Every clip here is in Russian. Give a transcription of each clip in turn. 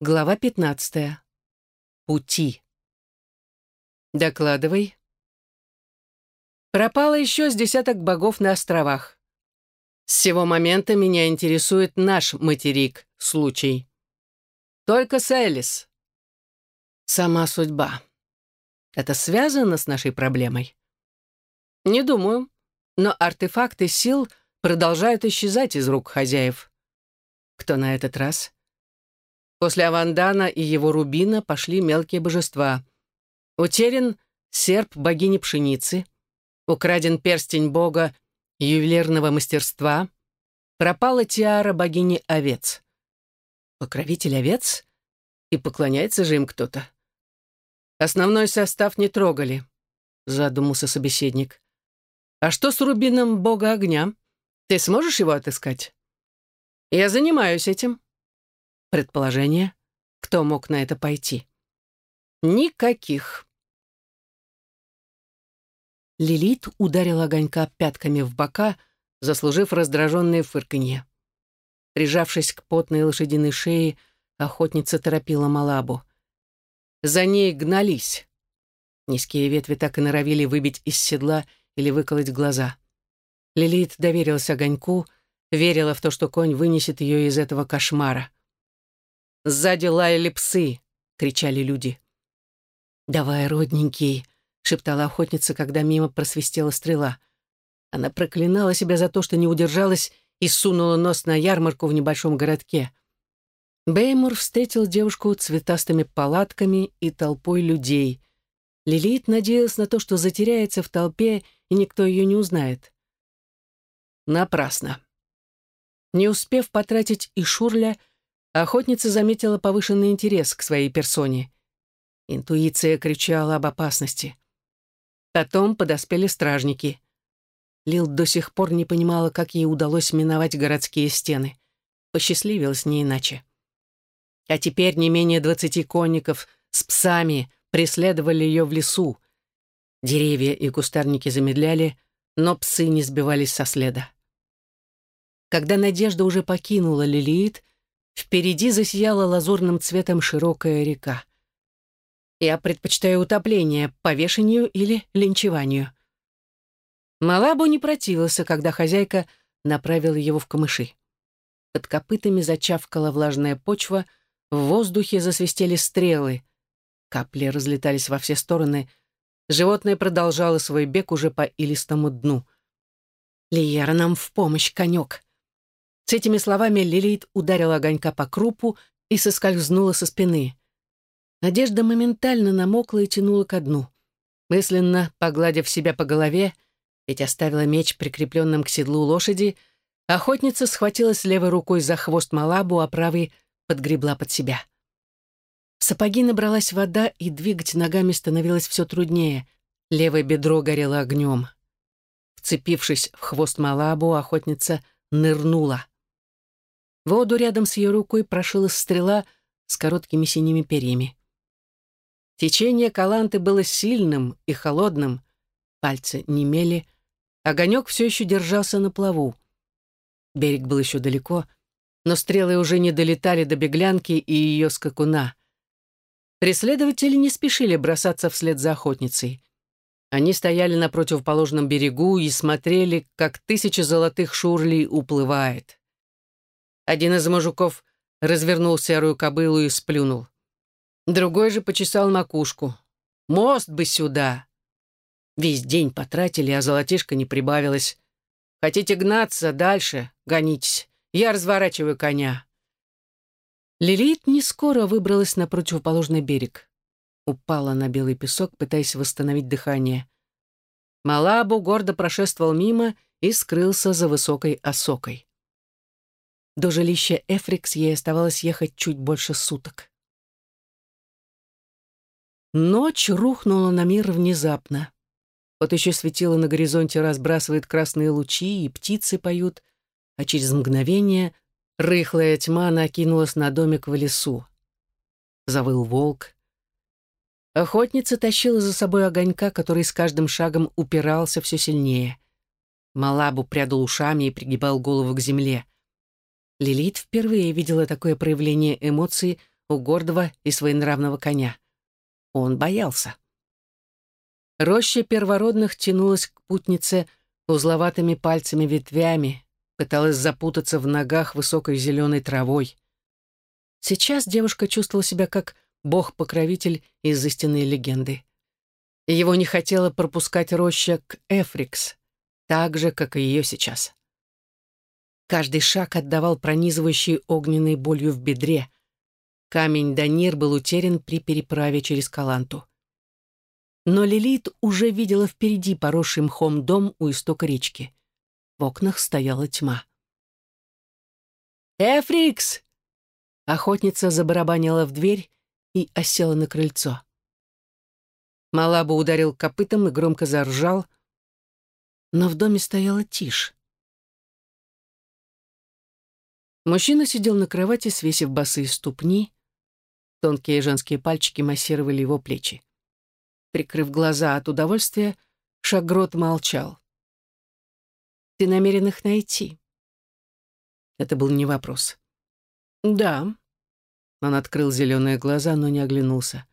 Глава 15. Пути. Докладывай. Пропало еще с десяток богов на островах. С сего момента меня интересует наш материк, случай. Только Селис. Сама судьба. Это связано с нашей проблемой? Не думаю, но артефакты сил продолжают исчезать из рук хозяев. Кто на этот раз? После Авандана и его рубина пошли мелкие божества. Утерян серп богини пшеницы, украден перстень бога ювелирного мастерства, пропала тиара богини овец. Покровитель овец? И поклоняется же им кто-то. Основной состав не трогали, задумался собеседник. А что с рубином бога огня? Ты сможешь его отыскать? Я занимаюсь этим. Предположение? Кто мог на это пойти? Никаких. Лилит ударила огонька пятками в бока, заслужив раздраженное фырканье. Прижавшись к потной лошадиной шее, охотница торопила Малабу. За ней гнались. Низкие ветви так и норовили выбить из седла или выколоть глаза. Лилит доверилась огоньку, верила в то, что конь вынесет ее из этого кошмара. Сзади лаяли псы, кричали люди. «Давай, родненький», — шептала охотница, когда мимо просвистела стрела. Она проклинала себя за то, что не удержалась и сунула нос на ярмарку в небольшом городке. Беймур встретил девушку цветастыми палатками и толпой людей. Лилит надеялась на то, что затеряется в толпе, и никто ее не узнает. Напрасно. Не успев потратить и Шурля, охотница заметила повышенный интерес к своей персоне. Интуиция кричала об опасности. Потом подоспели стражники. Лил до сих пор не понимала, как ей удалось миновать городские стены. Посчастливилось не иначе. А теперь не менее двадцати конников с псами преследовали ее в лесу. Деревья и кустарники замедляли, но псы не сбивались со следа. Когда Надежда уже покинула Лилит, Впереди засияла лазурным цветом широкая река. Я предпочитаю утопление, повешению или линчеванию. Малабу не противился, когда хозяйка направила его в камыши. Под копытами зачавкала влажная почва, в воздухе засвистели стрелы. Капли разлетались во все стороны. Животное продолжало свой бег уже по илистому дну. «Лиера, нам в помощь, конек!» С этими словами Лилит ударила огонька по крупу и соскользнула со спины. Надежда моментально намокла и тянула ко дну. Мысленно погладив себя по голове, ведь оставила меч прикрепленным к седлу лошади, охотница схватилась левой рукой за хвост Малабу, а правой подгребла под себя. В сапоги набралась вода, и двигать ногами становилось все труднее. Левое бедро горело огнем. Вцепившись в хвост Малабу, охотница нырнула. Воду рядом с ее рукой прошила стрела с короткими синими перьями. Течение Каланты было сильным и холодным, пальцы немели, огонек все еще держался на плаву. Берег был еще далеко, но стрелы уже не долетали до беглянки и ее скакуна. Преследователи не спешили бросаться вслед за охотницей. Они стояли на противоположном берегу и смотрели, как тысяча золотых шурлей уплывает. Один из мужиков развернул серую кобылу и сплюнул. Другой же почесал макушку. «Мост бы сюда!» Весь день потратили, а золотишко не прибавилось. Хотите гнаться дальше? Гонитесь. Я разворачиваю коня. Лилит не скоро выбралась на противоположный берег. Упала на белый песок, пытаясь восстановить дыхание. Малабу гордо прошествовал мимо и скрылся за высокой осокой. До жилища Эфрикс ей оставалось ехать чуть больше суток. Ночь рухнула на мир внезапно. Вот еще светило на горизонте разбрасывает красные лучи, и птицы поют, а через мгновение рыхлая тьма накинулась на домик в лесу. Завыл волк. Охотница тащила за собой огонька, который с каждым шагом упирался все сильнее. Малабу прядал ушами и пригибал голову к земле. Лилит впервые видела такое проявление эмоций у гордого и своенравного коня. Он боялся. Роща первородных тянулась к путнице узловатыми пальцами ветвями, пыталась запутаться в ногах высокой зеленой травой. Сейчас девушка чувствовала себя как бог-покровитель из истинной легенды. Его не хотела пропускать роща к Эфрикс, так же, как и ее сейчас. Каждый шаг отдавал пронизывающей огненной болью в бедре. Камень Данир был утерян при переправе через Каланту. Но Лилит уже видела впереди поросший мхом дом у истока речки. В окнах стояла тьма. «Эфрикс!» Охотница забарабанила в дверь и осела на крыльцо. Малаба ударил копытом и громко заржал, но в доме стояла тишь. Мужчина сидел на кровати, свесив босые ступни. Тонкие женские пальчики массировали его плечи. Прикрыв глаза от удовольствия, Шагрот молчал. «Ты намерен их найти?» Это был не вопрос. «Да». Он открыл зеленые глаза, но не оглянулся.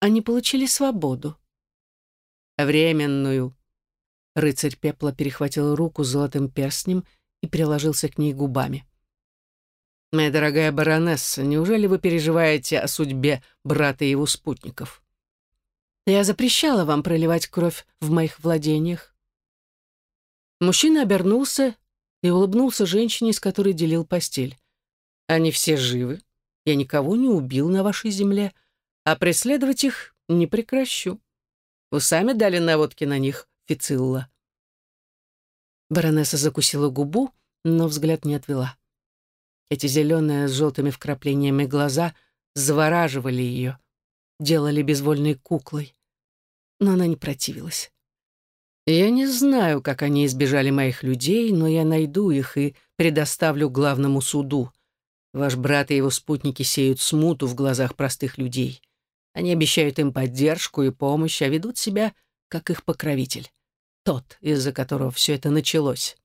«Они получили свободу». «Временную». Рыцарь пепла перехватил руку золотым перстнем и приложился к ней губами. «Моя дорогая баронесса, неужели вы переживаете о судьбе брата и его спутников?» «Я запрещала вам проливать кровь в моих владениях». Мужчина обернулся и улыбнулся женщине, с которой делил постель. «Они все живы. Я никого не убил на вашей земле, а преследовать их не прекращу. Вы сами дали наводки на них, Фицилла». Баронесса закусила губу, но взгляд не отвела. Эти зеленые с желтыми вкраплениями глаза завораживали ее, делали безвольной куклой. Но она не противилась. Я не знаю, как они избежали моих людей, но я найду их и предоставлю главному суду. Ваш брат и его спутники сеют смуту в глазах простых людей. Они обещают им поддержку и помощь, а ведут себя как их покровитель. Тот, из-за которого все это началось.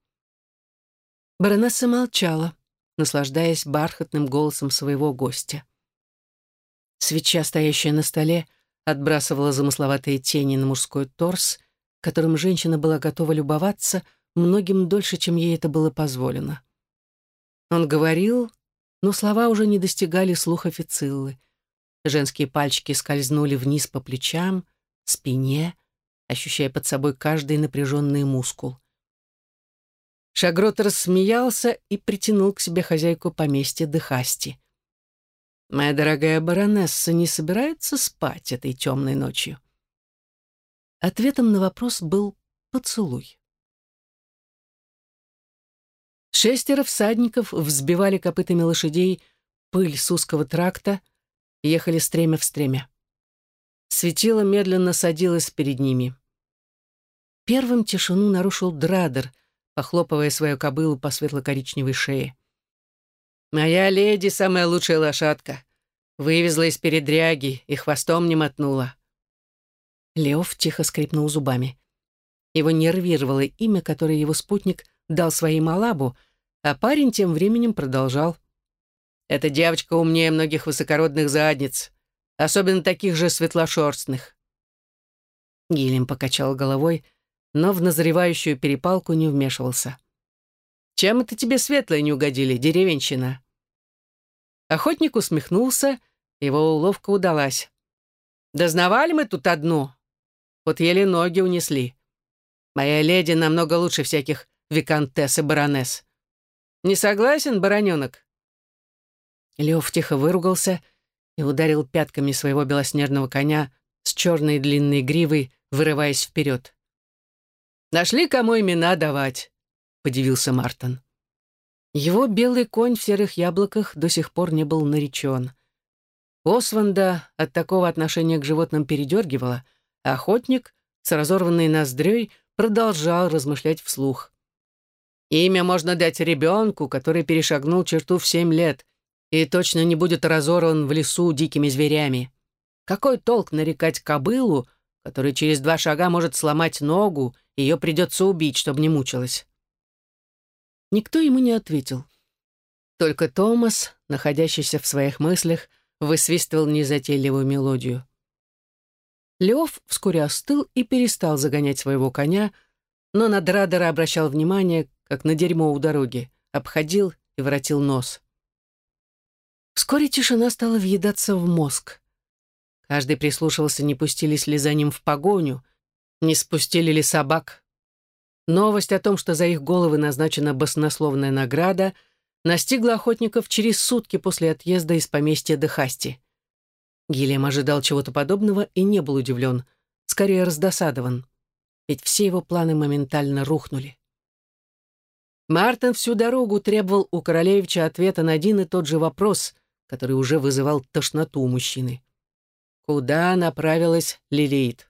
Баронесса молчала наслаждаясь бархатным голосом своего гостя. Свеча, стоящая на столе, отбрасывала замысловатые тени на мужской торс, которым женщина была готова любоваться многим дольше, чем ей это было позволено. Он говорил, но слова уже не достигали слуха Фициллы. Женские пальчики скользнули вниз по плечам, спине, ощущая под собой каждый напряженный мускул. Шагрот рассмеялся и притянул к себе хозяйку поместья Дыхасти. «Моя дорогая баронесса не собирается спать этой темной ночью?» Ответом на вопрос был поцелуй. Шестеро всадников взбивали копытами лошадей пыль с узкого тракта, ехали стремя в стремя. Светило медленно садилось перед ними. Первым тишину нарушил Драдер — похлопывая свою кобылу по светло-коричневой шее. «Моя леди — самая лучшая лошадка. Вывезла из передряги и хвостом не мотнула». Леов тихо скрипнул зубами. Его нервировало имя, которое его спутник дал своей Малабу, а парень тем временем продолжал. «Эта девочка умнее многих высокородных задниц, особенно таких же светлошерстных». Гилем покачал головой, но в назревающую перепалку не вмешивался. «Чем это тебе светлые не угодили, деревенщина?» Охотник усмехнулся, его уловка удалась. «Дознавали мы тут одну. Вот еле ноги унесли. Моя леди намного лучше всяких виконтесс и баронесс. Не согласен, бароненок?» Лев тихо выругался и ударил пятками своего белоснежного коня с черной длинной гривой, вырываясь вперед. Нашли, кому имена давать», — подивился Мартин. Его белый конь в серых яблоках до сих пор не был наречен. Осванда от такого отношения к животным передергивала, а охотник с разорванной ноздрёй продолжал размышлять вслух. «Имя можно дать ребенку, который перешагнул черту в семь лет и точно не будет разорван в лесу дикими зверями. Какой толк нарекать кобылу, который через два шага может сломать ногу ее придется убить, чтобы не мучилась. Никто ему не ответил. Только Томас, находящийся в своих мыслях, высвистывал незатейливую мелодию. Леов вскоре остыл и перестал загонять своего коня, но на Драдера обращал внимание, как на дерьмо у дороги, обходил и воротил нос. Вскоре тишина стала въедаться в мозг. Каждый прислушивался, не пустились ли за ним в погоню, не спустили ли собак. Новость о том, что за их головы назначена баснословная награда, настигла охотников через сутки после отъезда из поместья Дехасти. Гильям ожидал чего-то подобного и не был удивлен, скорее раздосадован, ведь все его планы моментально рухнули. Мартин всю дорогу требовал у Королевича ответа на один и тот же вопрос, который уже вызывал тошноту у мужчины. Куда направилась Лилит?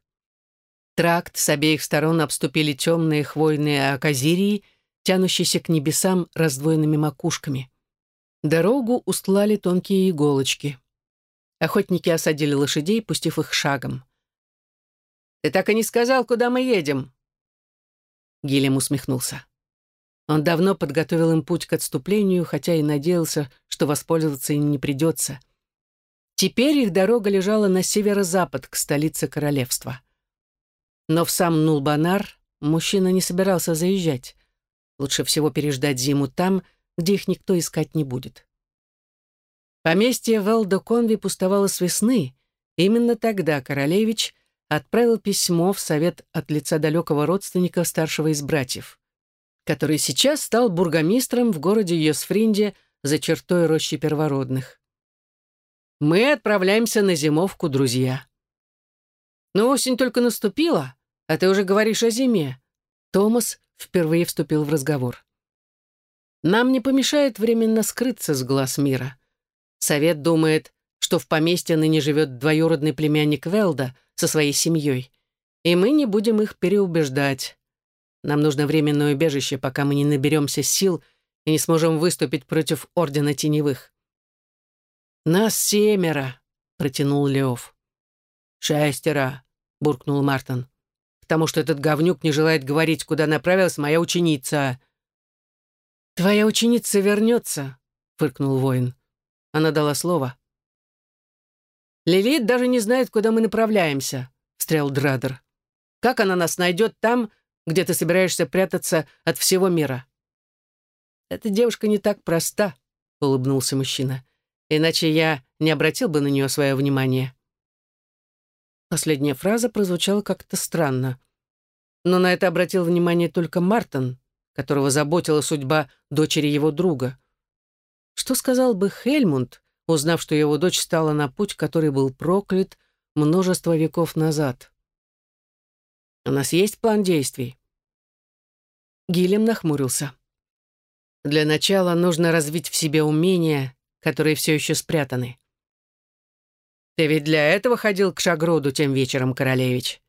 Тракт с обеих сторон обступили темные хвойные аказирии, тянущиеся к небесам раздвоенными макушками. Дорогу устлали тонкие иголочки. Охотники осадили лошадей, пустив их шагом. «Ты так и не сказал, куда мы едем?» Гилем усмехнулся. Он давно подготовил им путь к отступлению, хотя и надеялся, что воспользоваться им не придется. Теперь их дорога лежала на северо-запад, к столице королевства. Но в сам Нулбанар мужчина не собирался заезжать. Лучше всего переждать зиму там, где их никто искать не будет. Поместье Велдо-Конви пустовало с весны. Именно тогда королевич отправил письмо в совет от лица далекого родственника старшего из братьев который сейчас стал бургомистром в городе Йосфринде за чертой рощи первородных. Мы отправляемся на зимовку, друзья. Но осень только наступила, а ты уже говоришь о зиме. Томас впервые вступил в разговор. Нам не помешает временно скрыться с глаз мира. Совет думает, что в поместье ныне живет двоюродный племянник Велда со своей семьей, и мы не будем их переубеждать. Нам нужно временное убежище, пока мы не наберемся сил и не сможем выступить против Ордена Теневых». «Нас семеро», — протянул Леов. «Шестеро», — буркнул Мартин. «Потому что этот говнюк не желает говорить, куда направилась моя ученица». «Твоя ученица вернется», — фыркнул воин. Она дала слово. «Лилит даже не знает, куда мы направляемся», — встрял Драдер. «Как она нас найдет там, где ты собираешься прятаться от всего мира». «Эта девушка не так проста», — улыбнулся мужчина. «Иначе я не обратил бы на нее свое внимание». Последняя фраза прозвучала как-то странно. Но на это обратил внимание только Мартин, которого заботила судьба дочери его друга. Что сказал бы Хельмунд, узнав, что его дочь стала на путь, который был проклят множество веков назад? У нас есть план действий?» Гилем нахмурился. «Для начала нужно развить в себе умения, которые все еще спрятаны». «Ты ведь для этого ходил к Шагроду тем вечером, Королевич?»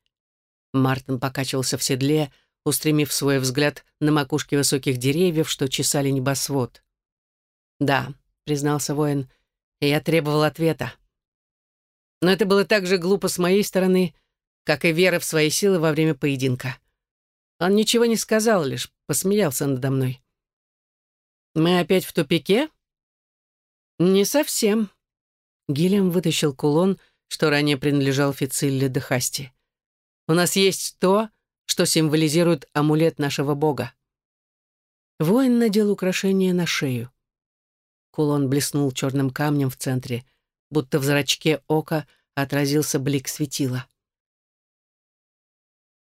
Мартин покачивался в седле, устремив свой взгляд на макушки высоких деревьев, что чесали небосвод. «Да», — признался воин, — «я требовал ответа. Но это было так же глупо с моей стороны, как и вера в свои силы во время поединка. Он ничего не сказал, лишь посмеялся надо мной. «Мы опять в тупике?» «Не совсем». Гильям вытащил кулон, что ранее принадлежал Фицилле де Хасти. «У нас есть то, что символизирует амулет нашего бога». Воин надел украшение на шею. Кулон блеснул черным камнем в центре, будто в зрачке ока отразился блик светила.